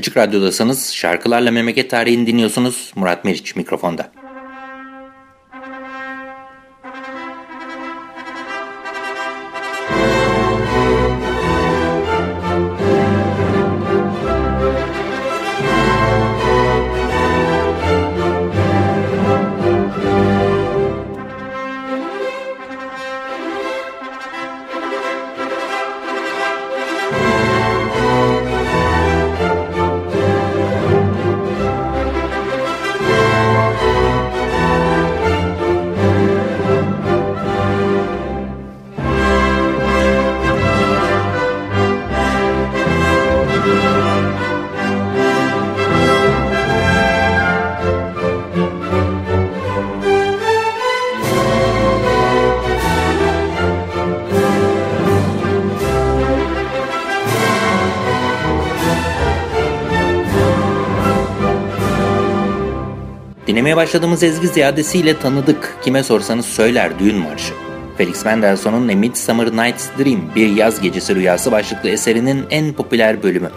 Açık Radyo'dasanız şarkılarla memleket tarihini dinliyorsunuz. Murat Meriç mikrofonda. Dinlemeye başladığımız ezgi ziyadesiyle tanıdık. Kime sorsanız söyler düğün marşı. Felix Mendelssohn'un A Midsummer Night's Dream, Bir Yaz Gecesi Rüyası başlıklı eserinin en popüler bölümü.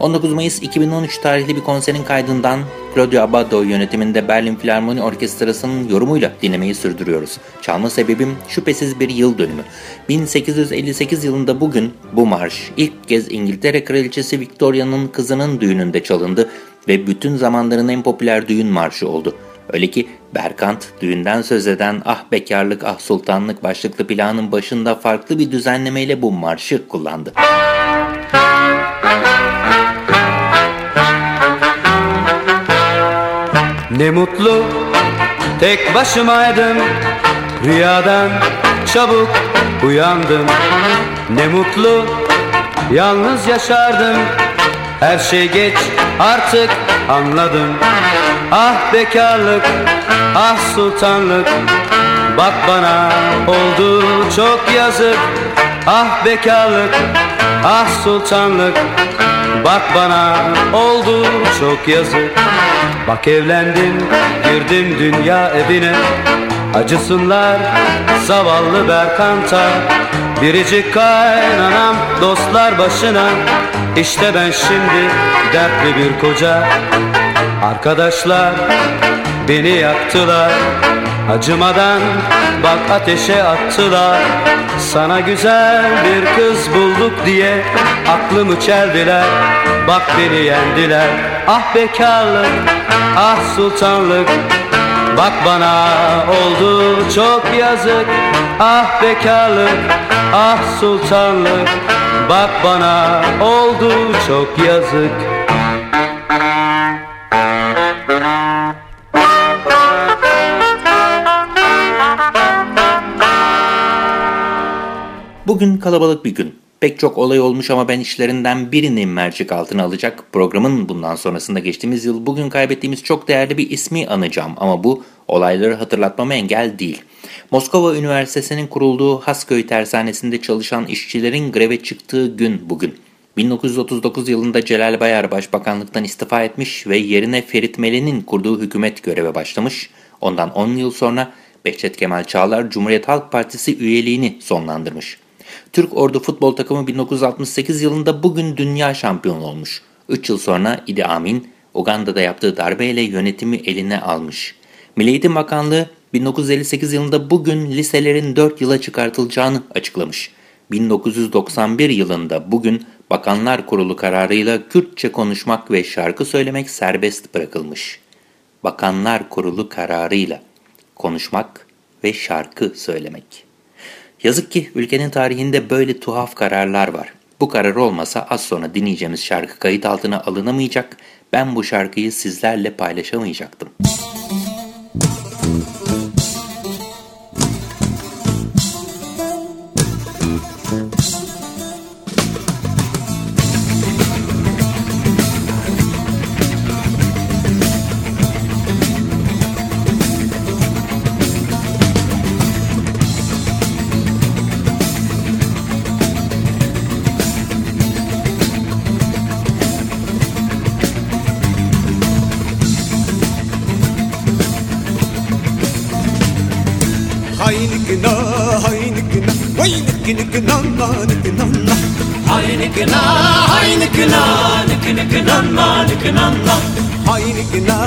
19 Mayıs 2013 tarihli bir konserin kaydından Claudio Abbado yönetiminde Berlin Filarmoni Orkestrası'nın yorumuyla dinlemeyi sürdürüyoruz. Çalma sebebim şüphesiz bir yıl dönümü. 1858 yılında bugün bu marş ilk kez İngiltere Kraliçesi Victoria'nın kızının düğününde çalındı ve bütün zamanların en popüler düğün marşı oldu. Öyle ki Berkant düğünden söz eden Ah Bekarlık Ah Sultanlık başlıklı planın başında farklı bir düzenlemeyle bu marşı kullandı. Ne mutlu tek başımaydım Rüyadan çabuk uyandım Ne mutlu yalnız yaşardım Her şey geç artık anladım. Ah bekarlık, ah sultanlık. Bak bana oldu çok yazık. Ah bekarlık, ah sultanlık. Bak bana oldu çok yazık. Bak evlendim, girdim dünya evine. Acısınlar zavallı Berkant'a. Biricik kaynanam dostlar başına İşte ben şimdi dertli bir koca. Arkadaşlar beni yaktılar. Acımadan bak ateşe attılar. Sana güzel bir kız bulduk diye Aklımı çeldiler. Bak beni yendiler. Ah bekarlık ah sultanlık. Bak bana oldu çok yazık. Ah bekarlık ah sultanlık Bak bana oldu çok yazık Bugün kalabalık bir gün. Pek çok olay olmuş ama ben işlerinden birini mercek altına alacak. Programın bundan sonrasında geçtiğimiz yıl bugün kaybettiğimiz çok değerli bir ismi anacağım ama bu olayları hatırlatmama engel değil. Moskova Üniversitesi'nin kurulduğu Hasköy tersanesinde çalışan işçilerin greve çıktığı gün bugün. 1939 yılında Celal Bayar başbakanlıktan istifa etmiş ve yerine Ferit Meli'nin kurduğu hükümet göreve başlamış. Ondan 10 yıl sonra Behçet Kemal Çağlar Cumhuriyet Halk Partisi üyeliğini sonlandırmış. Türk Ordu futbol takımı 1968 yılında bugün dünya şampiyonu olmuş. 3 yıl sonra Idi Amin, Uganda'da yaptığı darbeyle yönetimi eline almış. Milli Eğitim Bakanlığı 1958 yılında bugün liselerin 4 yıla çıkartılacağını açıklamış. 1991 yılında bugün Bakanlar Kurulu kararıyla Kürtçe konuşmak ve şarkı söylemek serbest bırakılmış. Bakanlar Kurulu kararıyla konuşmak ve şarkı söylemek. Yazık ki ülkenin tarihinde böyle tuhaf kararlar var. Bu karar olmasa az sonra dinleyeceğimiz şarkı kayıt altına alınamayacak, ben bu şarkıyı sizlerle paylaşamayacaktım. هينجنا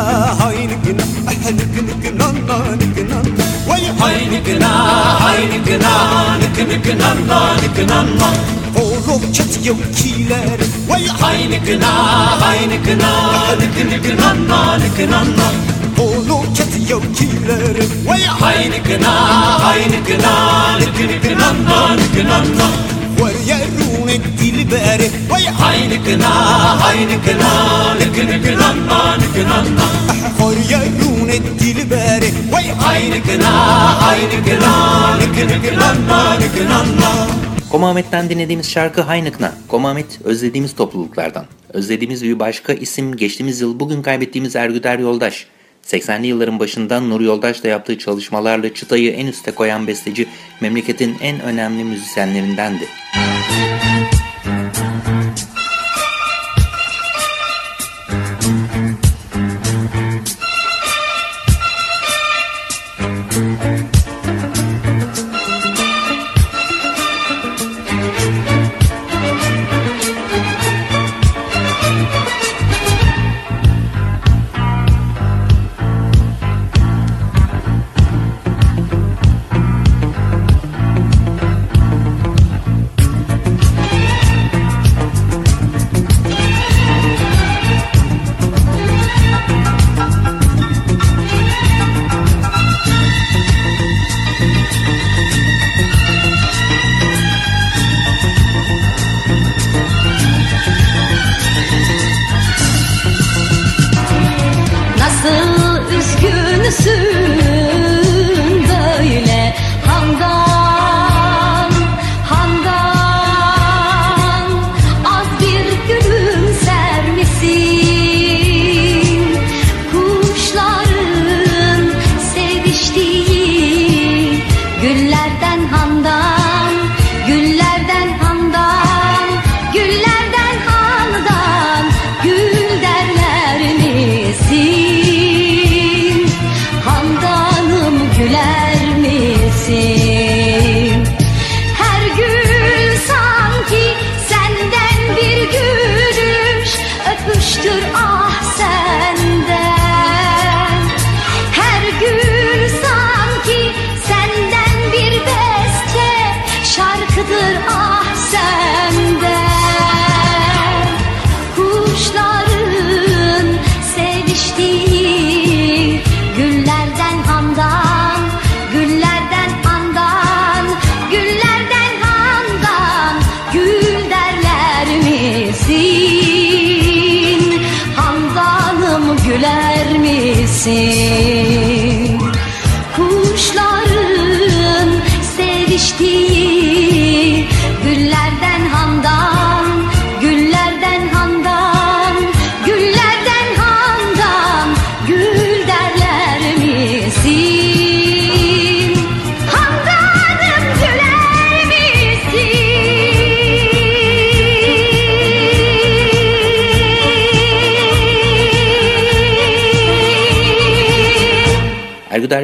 هينجنا هنجنا نجنا هينجنا هينجنا نجنا نجنا Koruk çat yavkiler Vay haynıkına haynıkına Nıkınıkına nıkınına Koruk çat yavkiler Vay haynıkına haynıkına Nıkınıkına nıkınına ويرونك الباري هينكنا هينكنا نكنكنا نكننا حور يرونك الباري هينكنا هينكنا نكنكنا نكننا Koma Ahmet'ten dinlediğimiz şarkı Haynıkna. Koma özlediğimiz topluluklardan. Özlediğimiz bir başka isim geçtiğimiz yıl bugün kaybettiğimiz Ergüder Yoldaş. 80'li yılların başından Nur Yoldaş'la yaptığı çalışmalarla çıtayı en üste koyan besteci memleketin en önemli müzisyenlerindendi.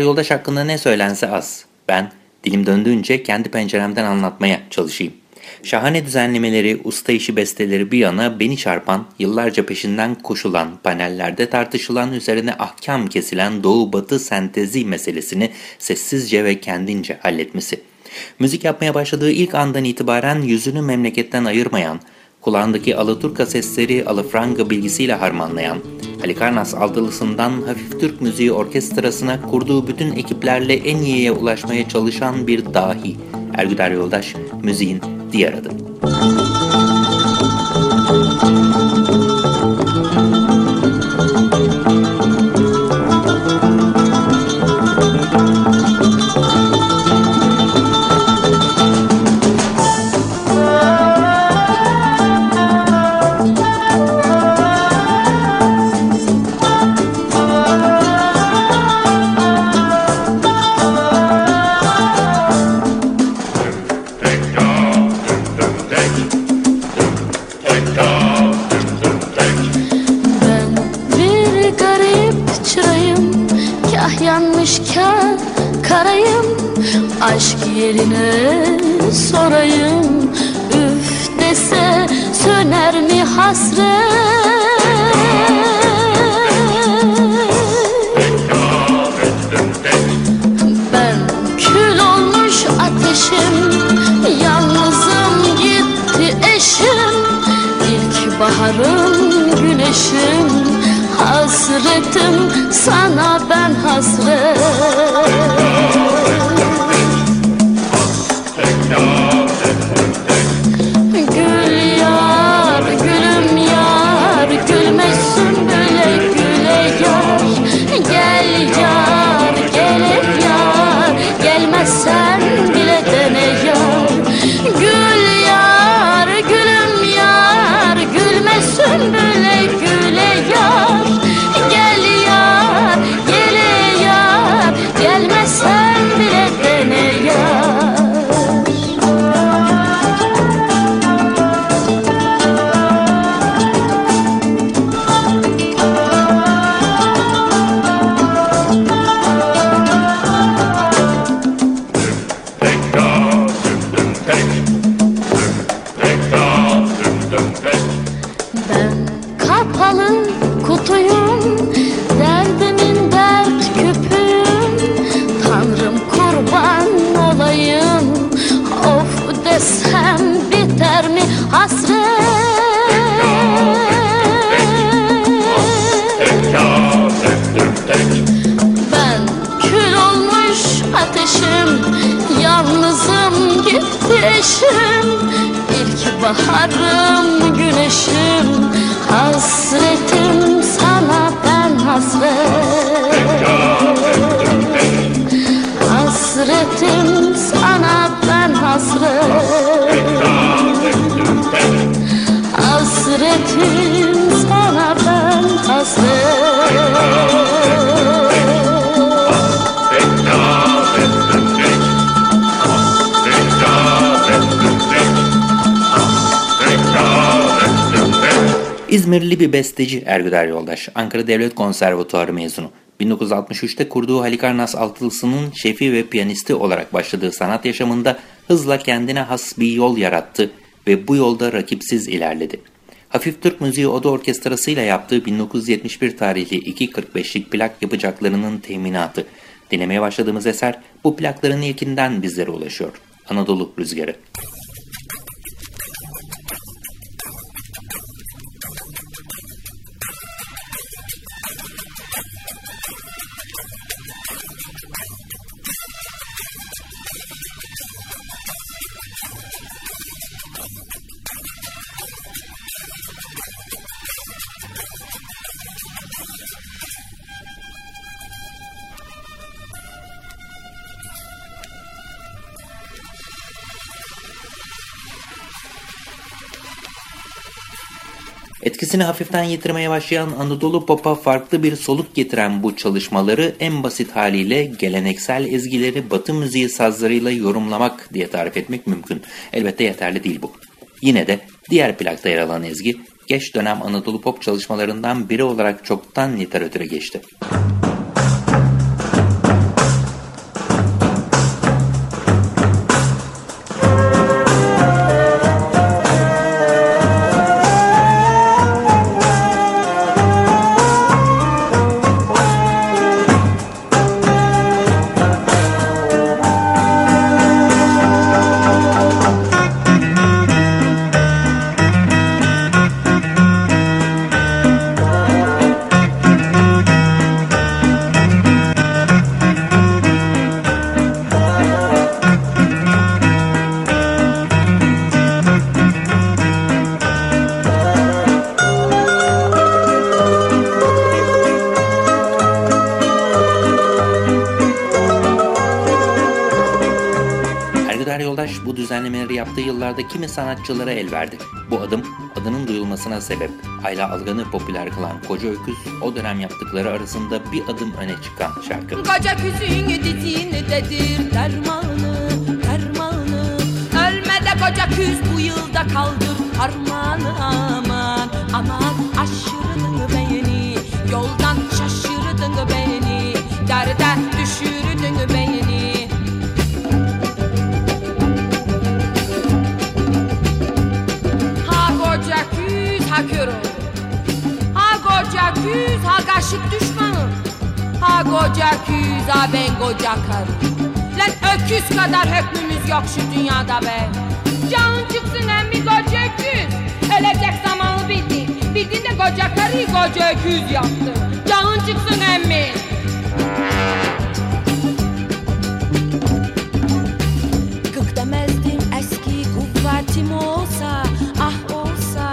Yoldaş hakkında ne söylense az. Ben dilim döndüğünce kendi penceremden anlatmaya çalışayım. Şahane düzenlemeleri, usta işi besteleri bir yana beni çarpan, yıllarca peşinden koşulan, panellerde tartışılan, üzerine ahkam kesilen doğu-batı sentezi meselesini sessizce ve kendince halletmesi. Müzik yapmaya başladığı ilk andan itibaren yüzünü memleketten ayırmayan, kulağındaki Alaturka sesleri alafranga bilgisiyle harmanlayan, Halikarnas aldılısından hafif Türk müziği orkestrasına kurduğu bütün ekiplerle en iyiye ulaşmaya çalışan bir dahi. Ergüder Yoldaş, müziğin diğer adı. Aşk yerine sorayım Üf dese söner mi hasret? Ben kül olmuş ateşim Yalnızım gitti eşim. İlk baharım güneşim Hasretim sana ben hasret No. Gitti eşim İlk baharım güneşim. Hasretim İzmirli bir besteci Ergüder Yoldaş, Ankara Devlet Konservatuarı mezunu. 1963'te kurduğu Halikarnas Altılısı'nın şefi ve piyanisti olarak başladığı sanat yaşamında hızla kendine has bir yol yarattı ve bu yolda rakipsiz ilerledi. Hafif Türk Müziği Oda Orkestrası ile yaptığı 1971 tarihli 2.45'lik plak yapacaklarının teminatı. Dinlemeye başladığımız eser bu plakların ilkinden bizlere ulaşıyor. Anadolu Rüzgarı. Etkisini hafiften yitirmeye başlayan Anadolu Pop'a farklı bir soluk getiren bu çalışmaları en basit haliyle geleneksel ezgileri batı müziği sazlarıyla yorumlamak diye tarif etmek mümkün. Elbette yeterli değil bu. Yine de diğer plakta yer alan ezgi geç dönem Anadolu Pop çalışmalarından biri olarak çoktan literatüre geçti. Yıllarda kimi sanatçılara el verdi. Bu adım adının duyulmasına sebep. Ayla Algan'ı popüler kılan Koca Öküz o dönem yaptıkları arasında bir adım öne çıkan şarkı. Koca küzün dizinidedir dermanı, dermanı Ölme de koca küz bu yılda kaldır armağanı küz ha ben koca Lan öküz kadar hükmümüz yok şu dünyada be. Canın çıksın emmi koca öküz. Ölecek zamanı bildin Bildin de koca karıyı koca öküz yaptı. Canın çıksın emmi. Kık demezdim eski kuvvetim olsa Ah olsa.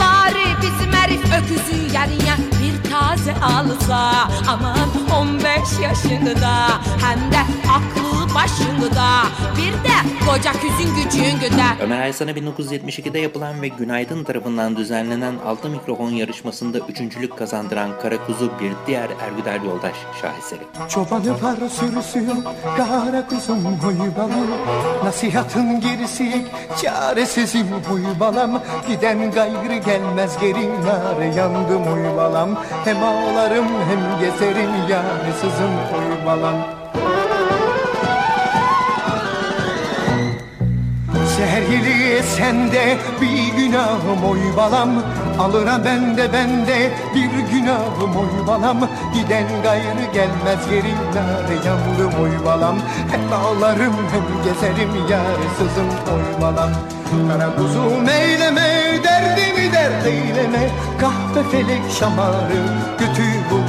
Bari bizim herif öküzü taze alsa Aman 15 yaşında hem de aklı başında Bir de koca küzün gücünde Ömer Aysan'a 1972'de yapılan ve Günaydın tarafından düzenlenen Altın Mikrofon yarışmasında üçüncülük kazandıran Kara Kuzu bir diğer Ergüder Yoldaş şaheseri. Çobanı var sürüsü yok Kara kuzum huy balam Nasihatın gerisi Çaresizim huy balam. Giden gayrı gelmez geri Nar yandım huy balam. Hem ağlarım hem gezerim Yarsızım huy balam Zehirli sende bir günahım oy balam. Alına bende bende bir günahım oy balam. Giden gayrı gelmez geri Nare yandım oy balam. Hem ağlarım hem gezerim yarsızım oy balam. Kara kuzum eyleme derdimi dert eyleme. Kahpe felek şamarı götü buldu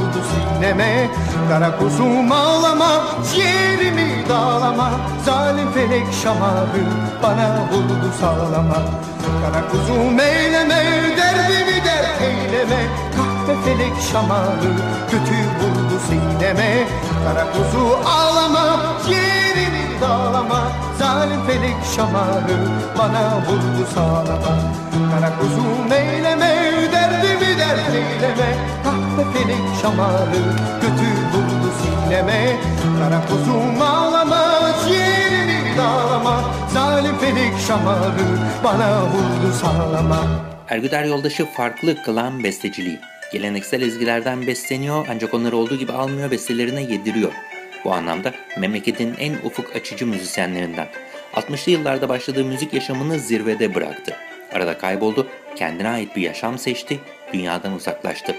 sineme Kara kuzum ağlama ciğerimi dağlama. Zalim felek şamarı bana vurdu sağlama. Kara kuzum eyleme derdimi dert eyleme. Kahpe felek şamarı kötü vurdu sineme. Kara kuzu ağlama ciğerimi dağlama. Zalim felek şamarı bana vurdu sağlama. Kara kuzum eyleme derdimi dert eyleme. Kahpe felek şamarı kötü vurdu sineme Kara kuzum ağlama ciğerimi dağlama Zalim felek şamarı bana vurdu sağlama Ergüder Yoldaş'ı farklı kılan besteciliği. Geleneksel ezgilerden besleniyor ancak onları olduğu gibi almıyor bestelerine yediriyor. Bu anlamda memleketin en ufuk açıcı müzisyenlerinden. 60'lı yıllarda başladığı müzik yaşamını zirvede bıraktı. Arada kayboldu, kendine ait bir yaşam seçti, dünyadan uzaklaştı.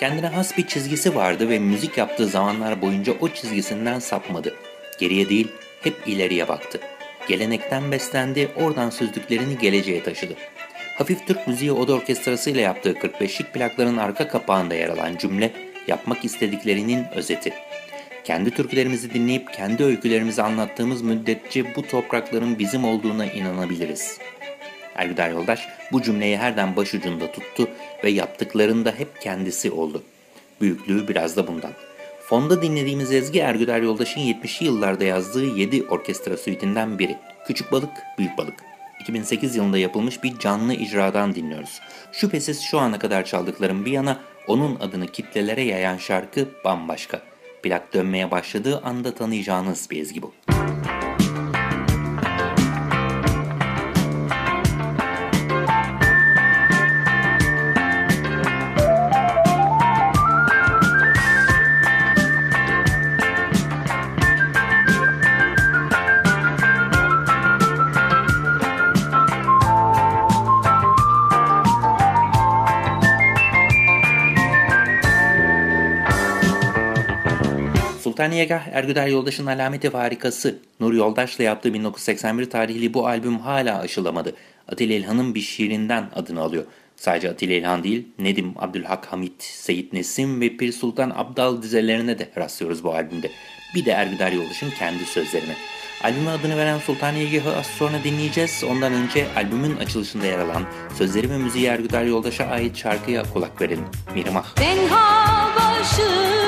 Kendine has bir çizgisi vardı ve müzik yaptığı zamanlar boyunca o çizgisinden sapmadı. Geriye değil, hep ileriye baktı. Gelenekten beslendi, oradan süzdüklerini geleceğe taşıdı. Hafif Türk Müziği Oda Orkestrası ile yaptığı 45'lik plakların arka kapağında yer alan cümle yapmak istediklerinin özeti. Kendi türkülerimizi dinleyip kendi öykülerimizi anlattığımız müddetçe bu toprakların bizim olduğuna inanabiliriz. Ergüder Yoldaş bu cümleyi herden başucunda tuttu ve yaptıklarında hep kendisi oldu. Büyüklüğü biraz da bundan. Fonda dinlediğimiz ezgi Ergüder Yoldaş'ın 70'li yıllarda yazdığı 7 orkestra suitinden biri. Küçük Balık, Büyük Balık. 2008 yılında yapılmış bir canlı icradan dinliyoruz. Şüphesiz şu ana kadar çaldıklarım bir yana onun adını kitlelere yayan şarkı bambaşka. Plak dönmeye başladığı anda tanıyacağınız bir ezgi bu. Sultaniyegah Ergüder Yoldaş'ın alameti harikası Nur Yoldaş'la yaptığı 1981 tarihli bu albüm hala aşılamadı. Atilla İlhan'ın bir şiirinden adını alıyor. Sadece Atilla İlhan değil, Nedim Abdülhak Hamit, Seyit Nesim ve Pir Sultan Abdal dizelerine de rastlıyoruz bu albümde. Bir de Ergüder Yoldaş'ın kendi sözlerine. Albüme adını veren Sultaniyegah'ı az sonra dinleyeceğiz. Ondan önce albümün açılışında yer alan sözleri ve müziği Ergüder Yoldaş'a ait şarkıya kulak verelim. Mirimah. Tenha başım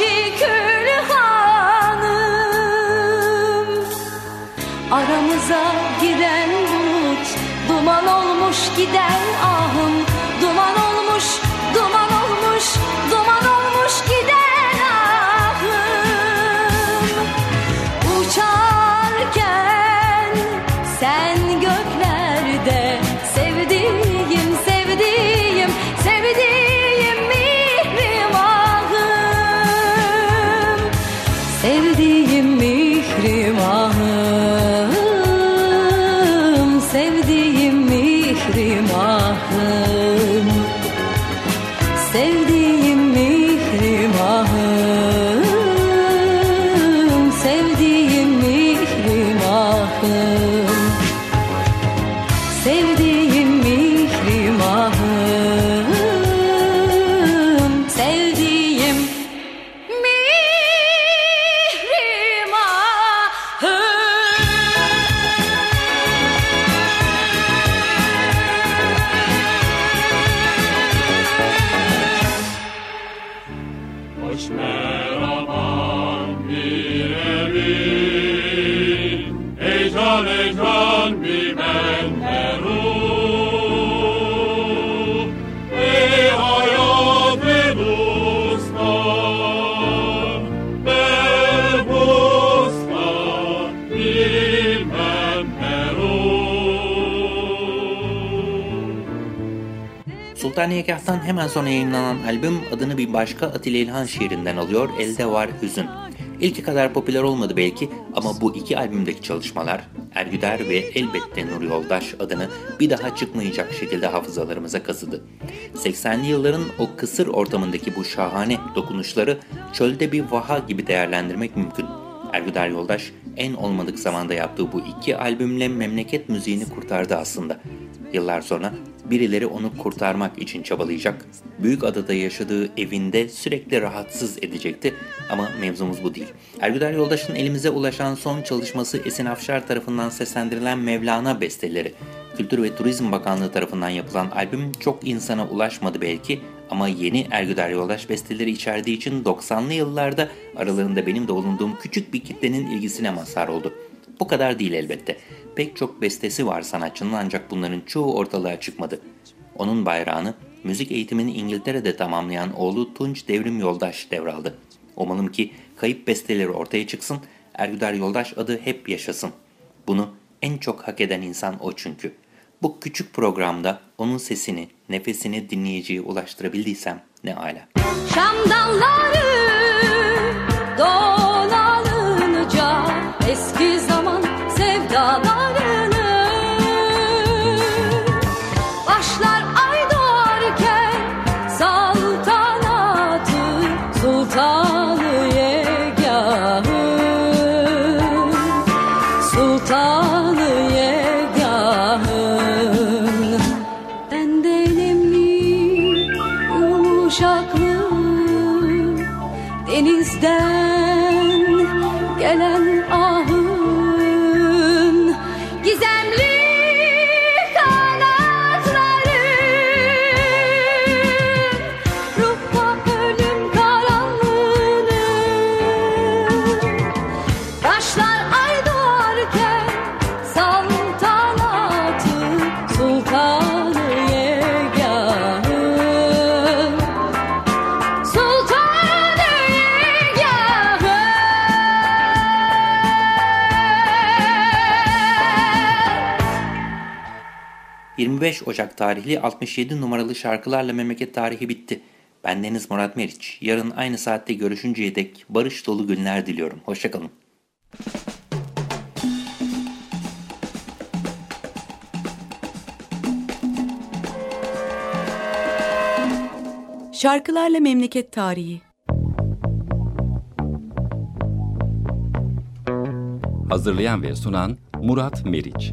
ateşi külhanım Aramıza giren bulut Duman olmuş giden ahım Sultaniyegah'tan hemen sonra yayınlanan albüm adını bir başka Atilla İlhan şiirinden alıyor. Elde var hüzün. İlki kadar popüler olmadı belki ama bu iki albümdeki çalışmalar Ergüder ve elbette Nur Yoldaş adını bir daha çıkmayacak şekilde hafızalarımıza kazıdı. 80'li yılların o kısır ortamındaki bu şahane dokunuşları çölde bir vaha gibi değerlendirmek mümkün. Ergüder Yoldaş en olmadık zamanda yaptığı bu iki albümle memleket müziğini kurtardı aslında. Yıllar sonra birileri onu kurtarmak için çabalayacak. Büyük adada yaşadığı evinde sürekli rahatsız edecekti ama mevzumuz bu değil. Ergüder Yoldaş'ın elimize ulaşan son çalışması Esin Afşar tarafından seslendirilen Mevlana besteleri. Kültür ve Turizm Bakanlığı tarafından yapılan albüm çok insana ulaşmadı belki ama yeni Ergüder Yoldaş besteleri içerdiği için 90'lı yıllarda aralarında benim de bulunduğum küçük bir kitlenin ilgisine mazhar oldu. Bu kadar değil elbette. Pek çok bestesi var sanatçının ancak bunların çoğu ortalığa çıkmadı. Onun bayrağını müzik eğitimini İngiltere'de tamamlayan oğlu Tunç Devrim Yoldaş devraldı. Umalım ki kayıp besteleri ortaya çıksın, Ergüder Yoldaş adı hep yaşasın. Bunu en çok hak eden insan o çünkü. Bu küçük programda onun sesini, nefesini dinleyiciye ulaştırabildiysem ne ala. Şam dolanınca Denizden gelen ahın Gizemli 25 Ocak tarihli 67 numaralı şarkılarla memleket tarihi bitti. Ben Deniz Murat Meriç. Yarın aynı saatte görüşünceye dek barış dolu günler diliyorum. Hoşçakalın. Şarkılarla Memleket Tarihi Hazırlayan ve sunan Murat Meriç.